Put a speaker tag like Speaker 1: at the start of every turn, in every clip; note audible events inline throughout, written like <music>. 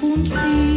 Speaker 1: punzii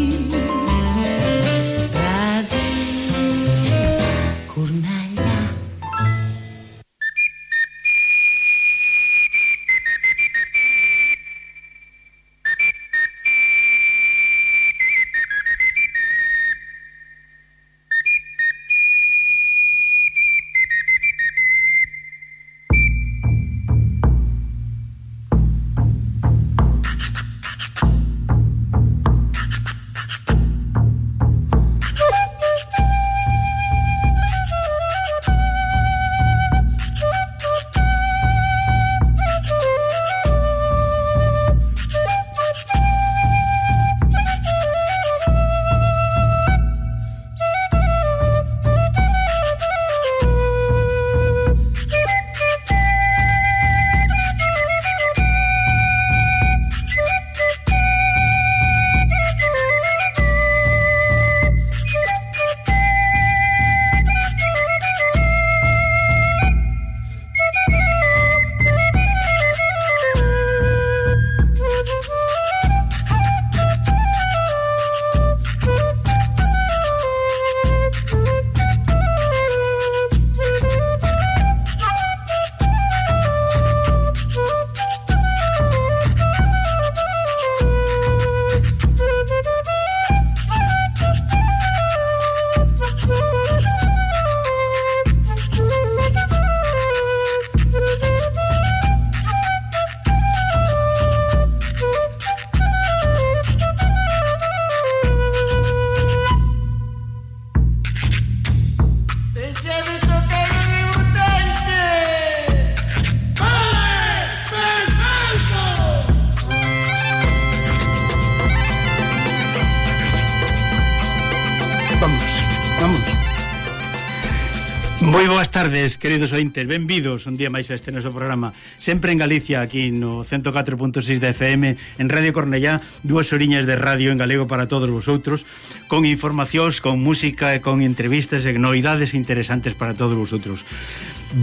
Speaker 1: Boas tardes, queridos ointes, benvidos un día máis a este noso programa. Sempre en Galicia, aquí no 104.6 de FM En Radio Cornellá, dúas oriñas de radio en galego para todos vosotros Con informacións, con música e con entrevistas e novidades interesantes para todos vosotros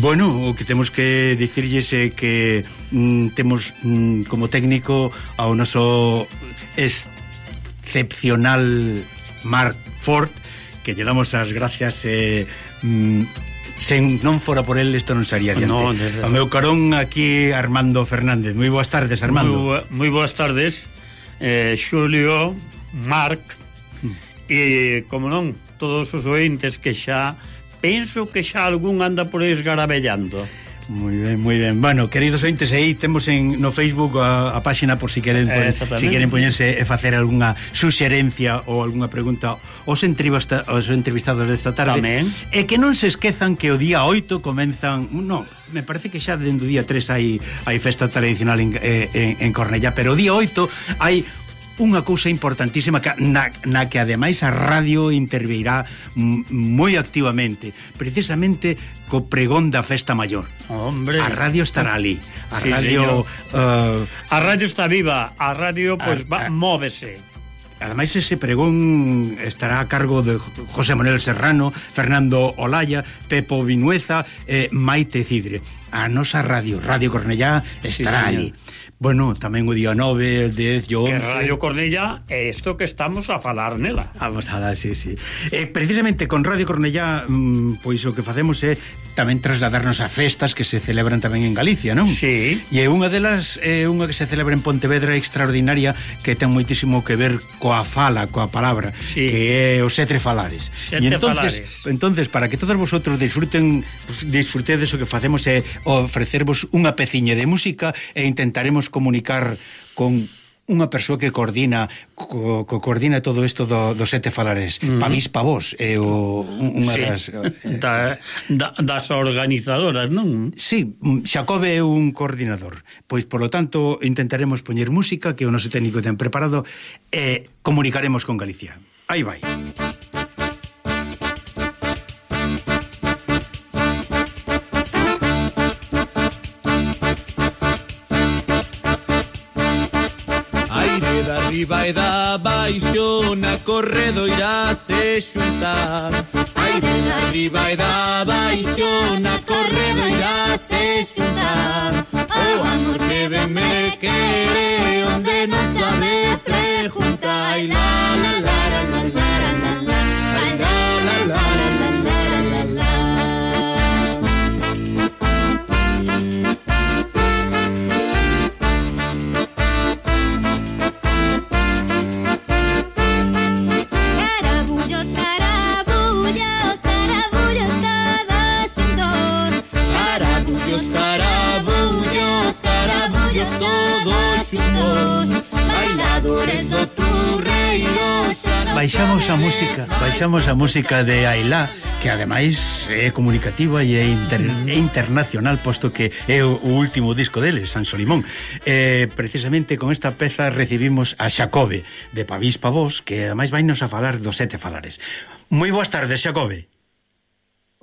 Speaker 1: Bueno, o que temos que dicirlles é que mm, temos mm, como técnico ao noso excepcional Mark Ford que lle damos as gracias eh, mm, sen non fora por el isto non sería adiante. No, desde... O meu carón aquí Armando Fernández. Moi boas tardes, Armando.
Speaker 2: Moi boas tardes, eh, Xulio, Marc, mm. e, como non, todos os ointes que xa, penso que xa algún anda por aí esgarabellando.
Speaker 1: Moi ben, moi ben. Bueno, queridos ointes, aí temos en no Facebook a, a páxina por si queren eh, por, si queren poñerse e facer algunha suxerencia ou algunha pregunta aos entrevista, aos entrevistados desta tarde.
Speaker 2: Tamén.
Speaker 1: E que non se esquezan que o día 8 comenzan, no, me parece que xa dende o día 3 hai hai festa tradicional en, eh, en, en Cornellá, pero o día 8 hai unha cousa importantísima que, na, na que ademais a radio intervirá moi activamente, precisamente co pregón da festa maior.
Speaker 2: Hombre.
Speaker 1: A radio estará ali.
Speaker 2: A sí, radio uh... a radio está viva, a radio pois pues, ah, va, a... móvese.
Speaker 1: Ademais, ese pregón estará a cargo de José Manuel Serrano, Fernando Olaya, Pepo Vinueza e eh, Maite Cidre a nosa radio, Radio Cornellá estará sí, ali. Bueno, tamén o día 9, 10, yo...
Speaker 2: Que Radio Cornellá é isto que estamos a falar nela.
Speaker 1: Vamos a dar, sí, sí. Eh, precisamente con Radio Cornellá, mm, pois o que facemos é tamén trasladarnos a festas que se celebran tamén en Galicia, non?
Speaker 2: Sí.
Speaker 1: E unha delas é unha que se celebra en Pontevedra extraordinaria que ten moitísimo que ver coa fala, coa palabra, sí. que é os sete falares.
Speaker 2: Sete
Speaker 1: e entonces,
Speaker 2: falares.
Speaker 1: entonces para que todos vosotros disfruten disfrutedes o que facemos é ofrecervos unha peciña de música e intentaremos comunicar con unha persoa que coordina co, co coordina todo isto do, do sete falares mm -hmm. pa mis pa vos é o unha
Speaker 2: sí.
Speaker 1: das
Speaker 2: eh, <laughs> da, da, das organizadoras, non?
Speaker 1: Si, sí, Xacobe é un coordinador. Pois polo tanto intentaremos poñer música que o noso técnico ten preparado e eh, comunicaremos con Galicia. Aí vai.
Speaker 3: Música E vai da baixo na corredoira se xuntar. Ai, e vai da baixo na corredoira se xuntar. O amor que ben me quere onde non sabe preguntar Ai,
Speaker 1: música, baixamos a música de Ailá, que ademais é comunicativa e é, inter, é internacional, posto que é o, o último disco deles, San Solimón. Eh, precisamente con esta peza recibimos a Xacobe, de Pavís Pavós, que ademais vainos a falar dos sete falares. Moi boas tardes, Xacobe.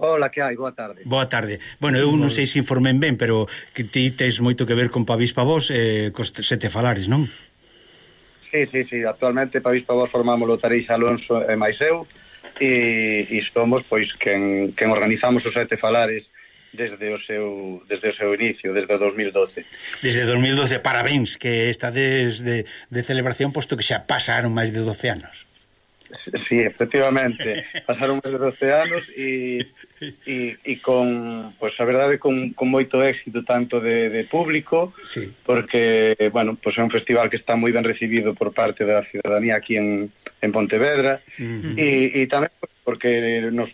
Speaker 4: Ola, que hai? Boa tarde.
Speaker 1: Boa tarde. Bueno, eu non sei se informen ben, pero que ti tes moito que ver con Pavís Pavós e eh, cos sete falares, non?
Speaker 4: Sí, Sí, sí, sí, actualmente para Vispa Vos formamos o Tareix Alonso e máis eu e, e somos pois quen, quen organizamos os sete falares desde o seu desde o seu inicio, desde 2012.
Speaker 1: Desde 2012, parabéns que está desde de celebración posto que xa pasaron máis de 12 anos.
Speaker 4: Sí, efectivamente, pasaron máis de 12 anos e, e, e con, pois pues, a verdade, con, con moito éxito tanto de, de público,
Speaker 1: sí.
Speaker 4: porque, bueno, pois pues, é un festival que está moi ben recibido por parte da ciudadanía aquí en, en Pontevedra,
Speaker 1: uh -huh.
Speaker 4: e, e tamén porque nos,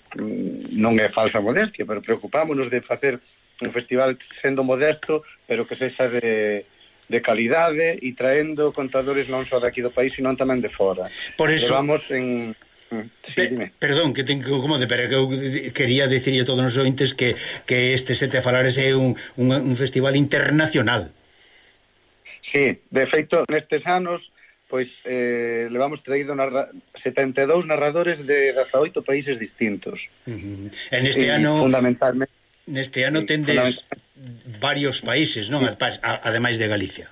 Speaker 4: non é falsa modestia, pero preocupámonos de facer un festival sendo modesto, pero que sexa de de calidade e traendo contadores non só daqui do país, sino tamén de fora.
Speaker 1: Por eso...
Speaker 4: Levamos en... Mm, sí,
Speaker 1: Pe perdón, que ten que como de pero que eu quería decirlle a todos os ointes que, que este Sete Falares é un, un, un festival internacional.
Speaker 4: Sí, de feito, nestes anos pois eh, levamos traído narra 72 narradores de 18 países distintos.
Speaker 1: Uh -huh. En este
Speaker 4: e,
Speaker 1: ano
Speaker 4: fundamentalmente
Speaker 1: Neste ano tendes varios países, non? Ademais de Galicia.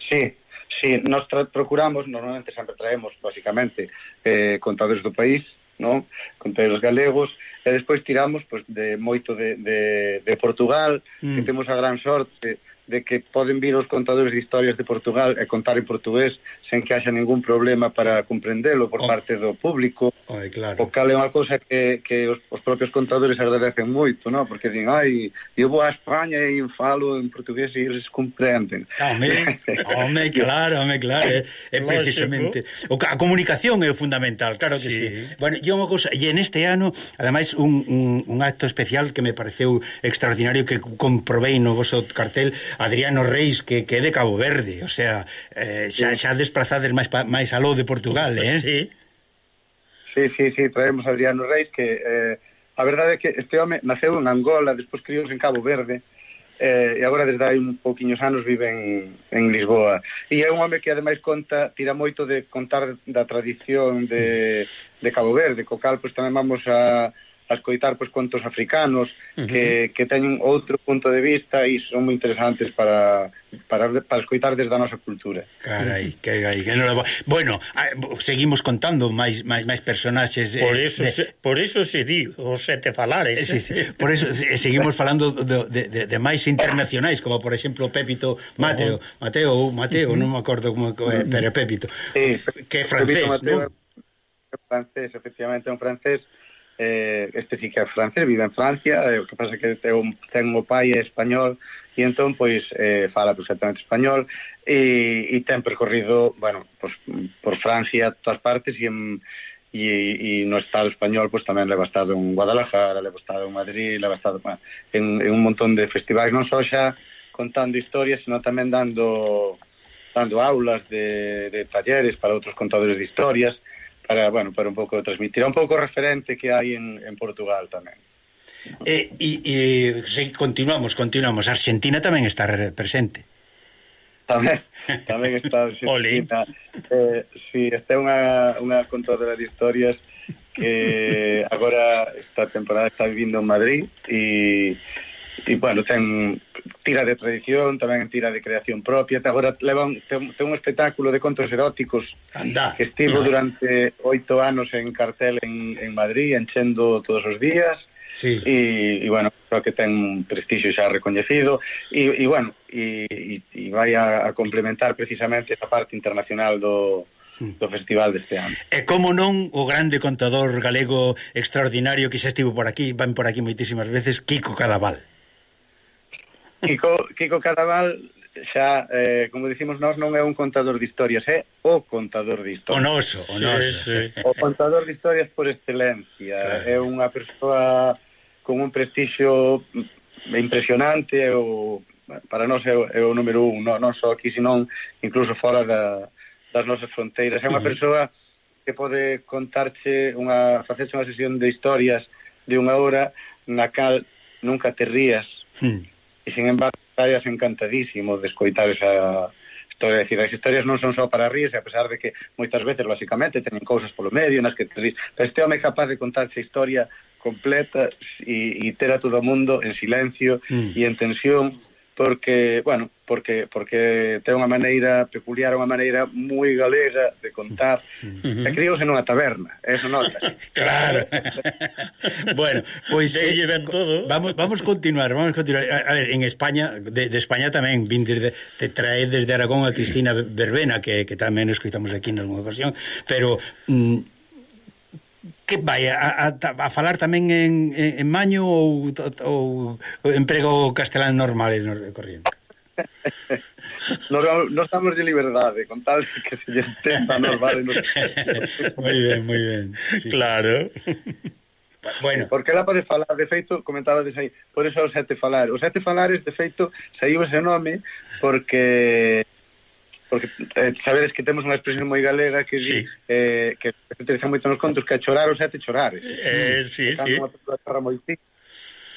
Speaker 4: Sí, sí, nós procuramos, normalmente sempre traemos, basicamente, eh, contadores do país, non? Contadores galegos, e despois tiramos pois, de moito de, de, de Portugal,
Speaker 1: mm.
Speaker 4: que temos a gran sorte de que poden vir os contadores de historias de Portugal e contar en portugués sen que haxa ningún problema para comprendelo por
Speaker 1: oh.
Speaker 4: parte do público.
Speaker 1: Oh, claro.
Speaker 4: O cal é unha cousa que, que os, os propios contadores agradecen moito, no? porque din, ai, eu vou a España e falo en portugués e eles comprenden.
Speaker 1: Home, home <laughs> claro, home, claro, eh, eh, é,
Speaker 2: é
Speaker 1: precisamente. O, a comunicación é fundamental, claro que sí.
Speaker 2: sí.
Speaker 1: Bueno, e unha cousa, e en este ano, ademais, un, un, un acto especial que me pareceu extraordinario que comprobei no vosso cartel Adriano Reis que, que é de Cabo Verde, o sea, eh, xa, xa desplazades máis, pa, máis aló de Portugal, eh?
Speaker 2: Sí.
Speaker 4: Sí, sí, sí, traemos a Adriano Reis que eh, a verdade é que este home naceu en Angola, despois criou en Cabo Verde, eh, e agora desde hai un pouquiños anos vive en, en Lisboa. E é un home que ademais conta, tira moito de contar da tradición de, de Cabo Verde, co cal pois, tamén vamos a a escoitar pois, contos africanos uh -huh. que, que teñen outro punto de vista e son moi interesantes para, para, para escoitar desde a nosa cultura.
Speaker 1: Carai, que gai, que non. Bueno, seguimos contando máis máis máis personaxes.
Speaker 2: Por
Speaker 1: eh,
Speaker 2: eso
Speaker 1: de...
Speaker 2: se, por eso se di os sete falares.
Speaker 1: Sí, sí, por eso seguimos falando de, de, de, de máis internacionais como por exemplo Pépito Mateo. Mateo ou Mateo, uh -huh. non me acordo como é, pero Pépito.
Speaker 4: Sí,
Speaker 1: que é francés,
Speaker 4: Pepito, Mateo, ¿no? francés, efectivamente, é un francés eh, este sí que é francés, vive en Francia, eh, o que pasa que ten, ten o pai é español, e entón, pois, eh, fala perfectamente español, e, e ten percorrido, bueno, pois, por Francia, todas partes, e en, e, e no Estado español pois tamén leva estado en Guadalajara, leva estado en Madrid, leva estado en, en un montón de festivais, non só xa contando historias, sino tamén dando dando aulas de, de talleres para outros contadores de historias, para, bueno, para un pouco transmitir, un pouco referente que hai en, en Portugal tamén.
Speaker 1: E, e, e se continuamos, continuamos, Argentina tamén está presente.
Speaker 4: Tamén, <laughs> tamén está Argentina. Eh, si, sí, esta é unha, unha contadora de historias que agora esta temporada está vivindo en Madrid e e, bueno, ten tira de tradición, tamén tira de creación propia, agora leva un, ten, ten un espectáculo de contos eróticos
Speaker 1: Anda.
Speaker 4: que estivo durante oito anos en cartel en, en Madrid, enchendo todos os días,
Speaker 1: sí.
Speaker 4: e, e bueno, creo que ten un prestixio xa recoñecido e, e bueno, e, e vai a, a complementar precisamente esa parte internacional do, hmm. do festival deste ano.
Speaker 1: E como non o grande contador galego extraordinario que xa estivo por aquí, van por aquí moitísimas veces, Kiko Cadaval.
Speaker 4: Kiko, Kiko Cadaval xa, eh, como dicimos nós, non é un contador de historias, é o contador de historias.
Speaker 1: O noso, o noso.
Speaker 2: Sí, sí. <laughs>
Speaker 4: O contador de historias por excelencia.
Speaker 1: Claro.
Speaker 4: É unha persoa con un prestixio impresionante, o, para nós é o, é o número un, non, non só aquí, senón incluso fora da, das nosas fronteiras. É unha persoa que pode contarche, unha, facerche unha sesión de historias de unha hora na cal nunca te rías,
Speaker 1: mm
Speaker 4: e sin embargo estarías encantadísimo de escoitar esa historia, decir, as historias non son só para ríes a pesar de que moitas veces, lóxicamente, teñen cousas polo medio nas que te dis, pero este home é capaz de contar esa historia completa e, e ter a todo o mundo en silencio
Speaker 1: mm.
Speaker 4: e en tensión porque, bueno, porque porque ten unha maneira peculiar, unha maneira moi galega de contar.
Speaker 2: Uh -huh.
Speaker 4: E criouse nunha taberna, eh, eso nota. <laughs>
Speaker 1: claro. <laughs> bueno, pois
Speaker 2: pues, eh, ven todo.
Speaker 1: Vamos vamos continuar, vamos continuar. A, a ver, en España, de, de España tamén vin desde te trae desde Aragón a Cristina Verbena que que tamén escoitamos aquí en algunha ocasión, pero mm, que vai a, a, a falar tamén en, en, en maño ou, ou, ou emprego castelán normal e corriente? <laughs>
Speaker 4: nos, nos estamos de liberdade con tal que se lle entenda normal e nos... <laughs>
Speaker 1: moi ben, moi ben sí.
Speaker 2: claro <laughs>
Speaker 1: Bueno.
Speaker 4: Porque ela para falar, de feito, comentaba aí, por eso os sete falar Os sete falares, de feito, saiu ese nome porque porque eh, sabedes que temos unha expresión moi galega que
Speaker 2: sí.
Speaker 4: di, eh, que se utiliza moito nos contos que a chorar o sete chorares.
Speaker 2: Eh, sí, sí.
Speaker 4: Unha moi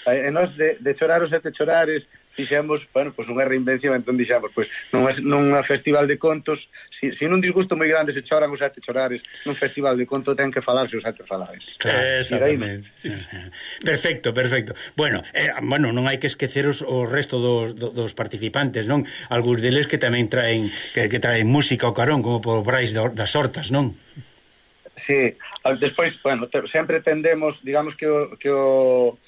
Speaker 4: eh, nós de, de chorar ou sete chorares dixemos, bueno, pois unha reinvención, entón dixemos, pois nunha, nunha festival de contos, si, si nun disgusto moi grande se choran os sete chorares, nun festival de conto ten que falarse os sete falares.
Speaker 2: Eh, exactamente. Sí.
Speaker 1: Perfecto, perfecto. Bueno, eh, bueno, non hai que esquecer os, o resto dos, dos participantes, non? Algúns deles que tamén traen que, que traen música ao carón, como por Brais das Hortas, non?
Speaker 4: Sí, despois, bueno, te, sempre tendemos, digamos que o, que o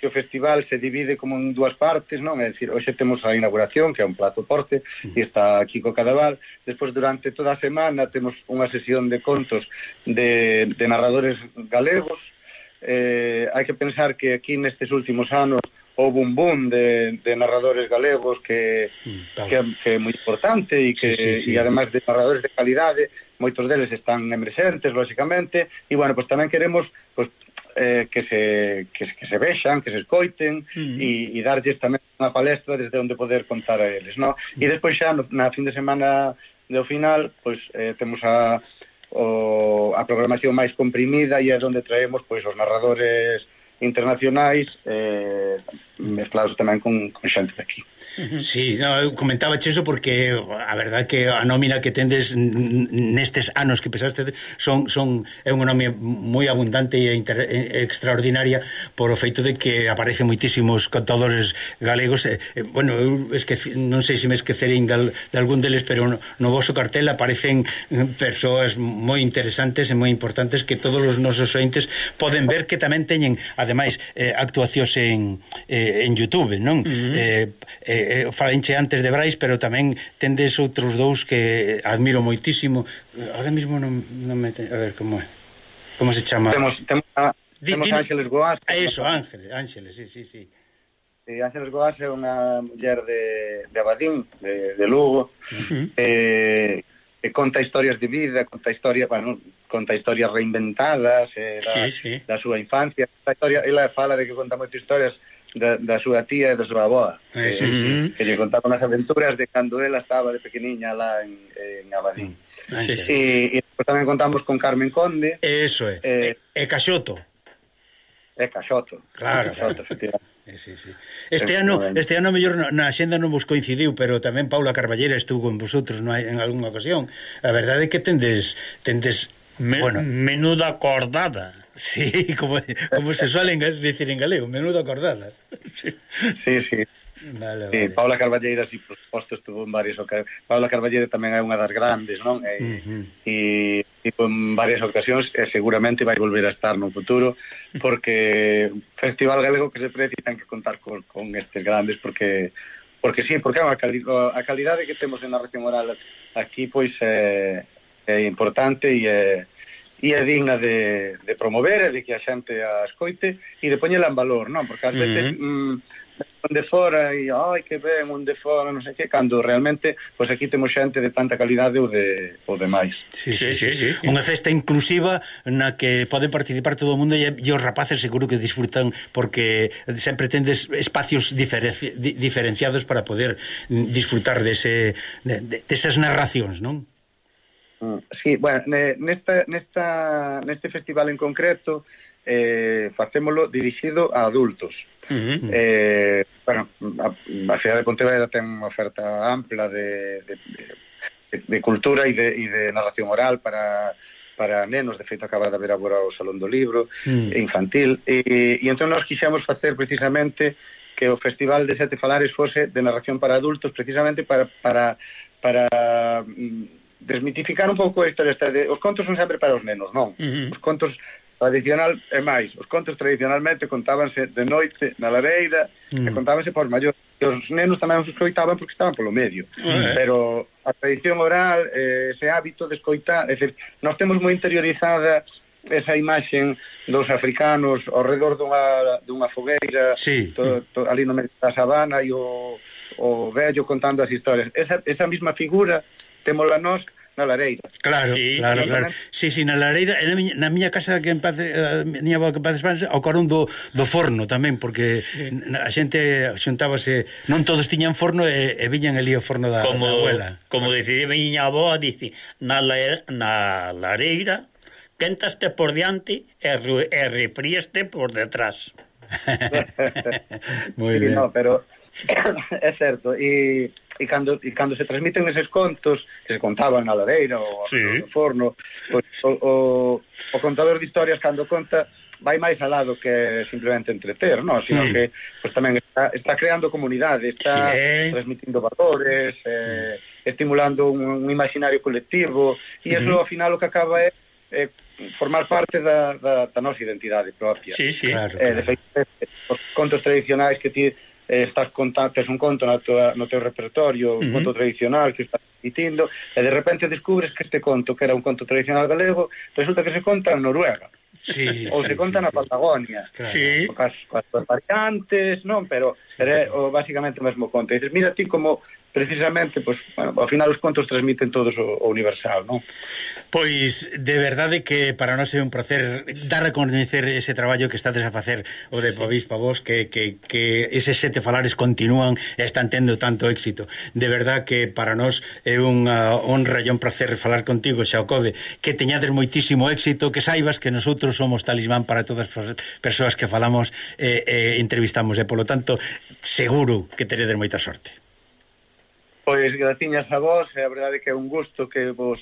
Speaker 4: que o festival se divide como en dúas partes, non? É dicir, hoxe temos a inauguración, que é un plato forte, mm. e está Kiko Cadaval. Despois, durante toda a semana, temos unha sesión de contos de, de narradores galegos. Eh, hai que pensar que aquí nestes últimos anos houve un boom de, de narradores galegos que,
Speaker 1: mm,
Speaker 4: que, que é moi importante e que
Speaker 1: sí, sí, sí.
Speaker 4: e además de narradores de calidade, moitos deles están emerxentes, lóxicamente, e bueno, pois pues tamén queremos pois, pues, eh, que, se, que, que se vexan, que se escoiten mm. e, e darlles tamén unha palestra desde onde poder contar a eles, no? E despois xa no, na fin de semana do final, pois eh, temos a o, a programación máis comprimida e é onde traemos pois os narradores internacionais eh, mezclados tamén con, con xente daqui. aquí.
Speaker 1: Sí, no, eu comentaba iso porque a verdad que a nómina que tendes nestes anos que pesaste son, son é unha nómina moi abundante e, inter, e extraordinaria por o feito de que aparece moitísimos contadores galegos e, e, bueno, eu esqueci, non sei se me esquecerín de, de algún deles, pero no, no vosso cartel aparecen eh, persoas moi interesantes e moi importantes que todos os nosos ointes poden ver que tamén teñen, ademais, eh, actuacións en, eh, en Youtube, non? Uh -huh. eh, eh, eh, falenche antes de Brais, pero tamén tendes outros dous que eh, admiro moitísimo. Eh, ahora mesmo non, non me... Ten... A ver, como é? Como se chama?
Speaker 4: Temos, temos, a,
Speaker 1: Di,
Speaker 4: temos
Speaker 1: dino...
Speaker 4: Ángeles Goas.
Speaker 1: Ah, eso, Ángeles, Ángeles, sí, sí, sí.
Speaker 4: Eh, Ángeles Goas é unha muller de, de Abadín, de, de Lugo, uh -huh. eh, que conta historias de vida, conta historias, bueno, conta historias reinventadas eh, da,
Speaker 2: sí, sí.
Speaker 4: da súa infancia. Esta historia, ela fala de que conta moitas historias da, da súa tía e da súa aboa
Speaker 1: eh, sí, eh, sí.
Speaker 4: que lle contaban as aventuras de cando ela estaba de pequeniña lá en, en Abadín
Speaker 1: mm. ah, sí, sí.
Speaker 4: e, e pues, tamén contamos con Carmen Conde.
Speaker 1: Eso é,
Speaker 4: eh,
Speaker 1: e, e Caxoto.
Speaker 4: é Caxoto.
Speaker 1: Claro,
Speaker 4: é Caxoto,
Speaker 1: eh, Sí, sí. Este ano, este ano mellor na xenda non vos coincidiu, pero tamén Paula Carballera estuvo con vosotros no, en algunha ocasión. A verdade é que tendes tendes
Speaker 2: Me,
Speaker 1: bueno,
Speaker 2: menuda acordada
Speaker 1: Sí, <laughs> como, como se suelen decir en galego, menudo acordadas.
Speaker 2: Sí, <laughs>
Speaker 4: sí. sí.
Speaker 1: Vale, vale.
Speaker 4: Sí, Paula Carballeira, si por suposto, estuvo en varias ocasións. Paula Carballeira tamén é unha das grandes, non? E,
Speaker 1: uh -huh.
Speaker 4: e estuvo en varias ocasións e seguramente vai volver a estar no futuro porque Festival Galego que se precisa ten que contar con, con estes grandes porque porque sí, porque a, cali a calidade que temos en a región oral aquí pois é, é importante e é e é digna de, de promover e de que a xente a escoite e de poñela en valor, non? Porque ás veces uh -huh. mm, fora e ai que ben, onde fora, non sei que, cando realmente pois aquí temos xente de tanta calidade ou de ou de máis.
Speaker 1: Sí,
Speaker 2: sí,
Speaker 1: sí, sí,
Speaker 2: sí.
Speaker 1: Unha festa inclusiva na que pode participar todo o mundo e, e os rapaces seguro que disfrutan porque sempre tendes espacios diferenci, diferenciados para poder disfrutar dese de, de, desas narracións, non?
Speaker 4: Mm. Sí, bueno, nesta, nesta, neste festival en concreto eh, facémolo dirixido a adultos.
Speaker 2: Uh -huh.
Speaker 4: eh, bueno, a, a cidade de Pontevedra ten unha oferta ampla de, de, de, de cultura e de, e de narración oral para para nenos, de feito acaba de haber agora o Salón do Libro
Speaker 1: mm.
Speaker 4: infantil e, e entón nós quixemos facer precisamente que o Festival de Sete Falares fose de narración para adultos precisamente para para, para mm, desmitificar un pouco esta de, os contos son sempre para os nenos, non?
Speaker 2: Uh -huh.
Speaker 4: Os contos tradicional é máis, os contos tradicionalmente contábanse de noite na lareira, uh -huh. e mm. contábanse por maiores. Os nenos tamén os escoitaban porque estaban polo medio.
Speaker 2: Uh -huh.
Speaker 4: Pero a tradición oral, eh, ese hábito de escoitar, é decir, nós temos moi interiorizada esa imaxen dos africanos ao redor dunha, dunha fogueira
Speaker 1: sí.
Speaker 4: to, to, ali no medio da sabana e o, o vello contando as historias esa, esa mesma figura témola nós na lareira.
Speaker 1: Claro,
Speaker 2: sí,
Speaker 1: claro,
Speaker 2: sí,
Speaker 1: claro. Sí, sí, na lareira, na miña, na miña casa que en paz, eh, a miña avó que en paz ao carón do, do forno tamén, porque sí. a xente xuntábase, non todos tiñan forno e, e viñan ali o forno da,
Speaker 2: como,
Speaker 1: da abuela.
Speaker 2: Como decidí miña avó, dice, na, la, na lareira, quentaste por diante e, e refrieste por detrás. <laughs> <laughs>
Speaker 1: Moi
Speaker 4: sí,
Speaker 1: ben.
Speaker 4: No, pero <laughs> é certo, e, e, cando, e cando se transmiten eses contos que se contaban na ladeira ou
Speaker 2: sí.
Speaker 4: no forno, pues, o, o, o contador de historias cando conta vai máis alado que simplemente entreter, no? sino
Speaker 1: sí.
Speaker 4: que pues, tamén está, está creando comunidade, está
Speaker 2: sí.
Speaker 4: transmitindo valores, eh, mm. estimulando un, un imaginario colectivo, e eso uh -huh. ao final o que acaba é eh, formar parte da, da, da nosa identidade propia.
Speaker 2: Sí, sí.
Speaker 1: Claro,
Speaker 4: eh, claro. De feito, eh, os contos tradicionais que ti eh, estás contantes un conto na tua, no teu repertorio, uh
Speaker 2: -huh.
Speaker 4: un conto tradicional que estás emitindo, e de repente descubres que este conto, que era un conto tradicional galego, resulta que se conta en Noruega.
Speaker 1: Sí, <laughs>
Speaker 4: ou
Speaker 1: sí,
Speaker 4: se conta
Speaker 1: sí,
Speaker 4: na Patagonia.
Speaker 1: Claro.
Speaker 2: Sí.
Speaker 4: Cas, cas variantes, non, pero, sí, pero é o, basicamente o mesmo conto. E dices, mira ti como precisamente, pois, bueno, ao final os contos transmiten todos o, o universal, non?
Speaker 1: Pois, de verdade que para nós é un placer dar a coñecer ese traballo que estades a facer o de sí. Pavís Pavós, que, que, que eses sete falares continúan e están tendo tanto éxito. De verdad que para nós é unha honra e un placer falar contigo, Xaocobe, que teñades moitísimo éxito, que saibas que nosotros somos talismán para todas as persoas que falamos e eh, eh, entrevistamos, e polo tanto, seguro que teredes moita sorte.
Speaker 4: Pois graciñas a vos, é a verdade que é un gusto que vos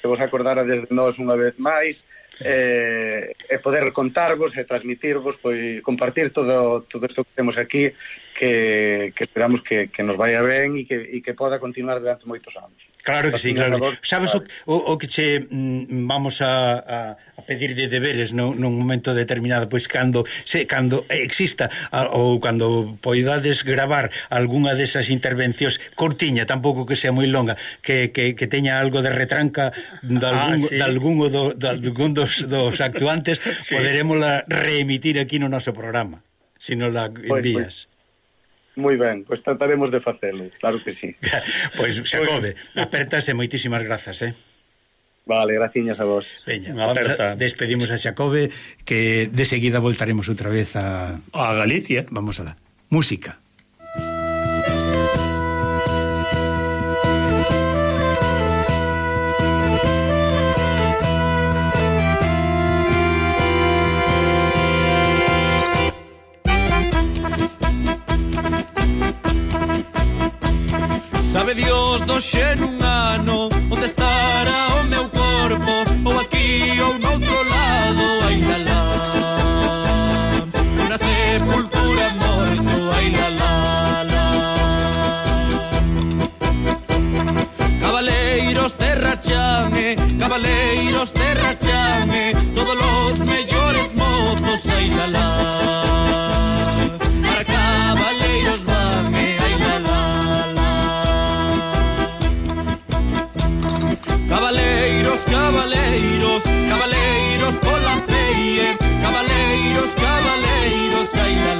Speaker 4: que vos acordara desde nós unha vez máis eh, e poder contarvos e transmitirvos, pois compartir todo todo isto que temos aquí que, que esperamos que, que nos vaya ben e que, e que poda continuar durante moitos anos.
Speaker 1: Claro que sí, claro. Sabes o, o, o que che mm, vamos a, a, a pedir de deberes no, nun momento determinado, pois cando se cando exista a, ou cando poidades gravar algunha desas intervencións cortiña, tampouco que sea moi longa, que, que, que teña algo de retranca de ah, algún,
Speaker 2: ah, sí.
Speaker 1: de algún, do, de algún dos, dos actuantes, <laughs>
Speaker 2: sí.
Speaker 1: poderemos reemitir aquí no noso programa, se nos non la pois, pois. envías.
Speaker 4: Moi ben, pois trataremos de facelo, claro que sí. <laughs>
Speaker 1: pois Xacode, pois- apertase moitísimas grazas, eh?
Speaker 4: Vale, graciñas a vos.
Speaker 1: Veña,
Speaker 2: Unha
Speaker 1: aperta. A, despedimos a Xacobe que de seguida voltaremos outra vez a...
Speaker 2: A Galicia.
Speaker 1: Vamos a la música.
Speaker 3: dos doxe nun ano Onde estará o meu corpo Ou aquí ou noutro lado Ai la. La Na sepultura morto Ai la la. La Cabaleiros terrachame rachame Cabaleiros de Todos os mellores mozos Ai la la. Cabaleiros, cabaleiros, cabaleiros pola feie Cabaleiros, cabaleiros, ai la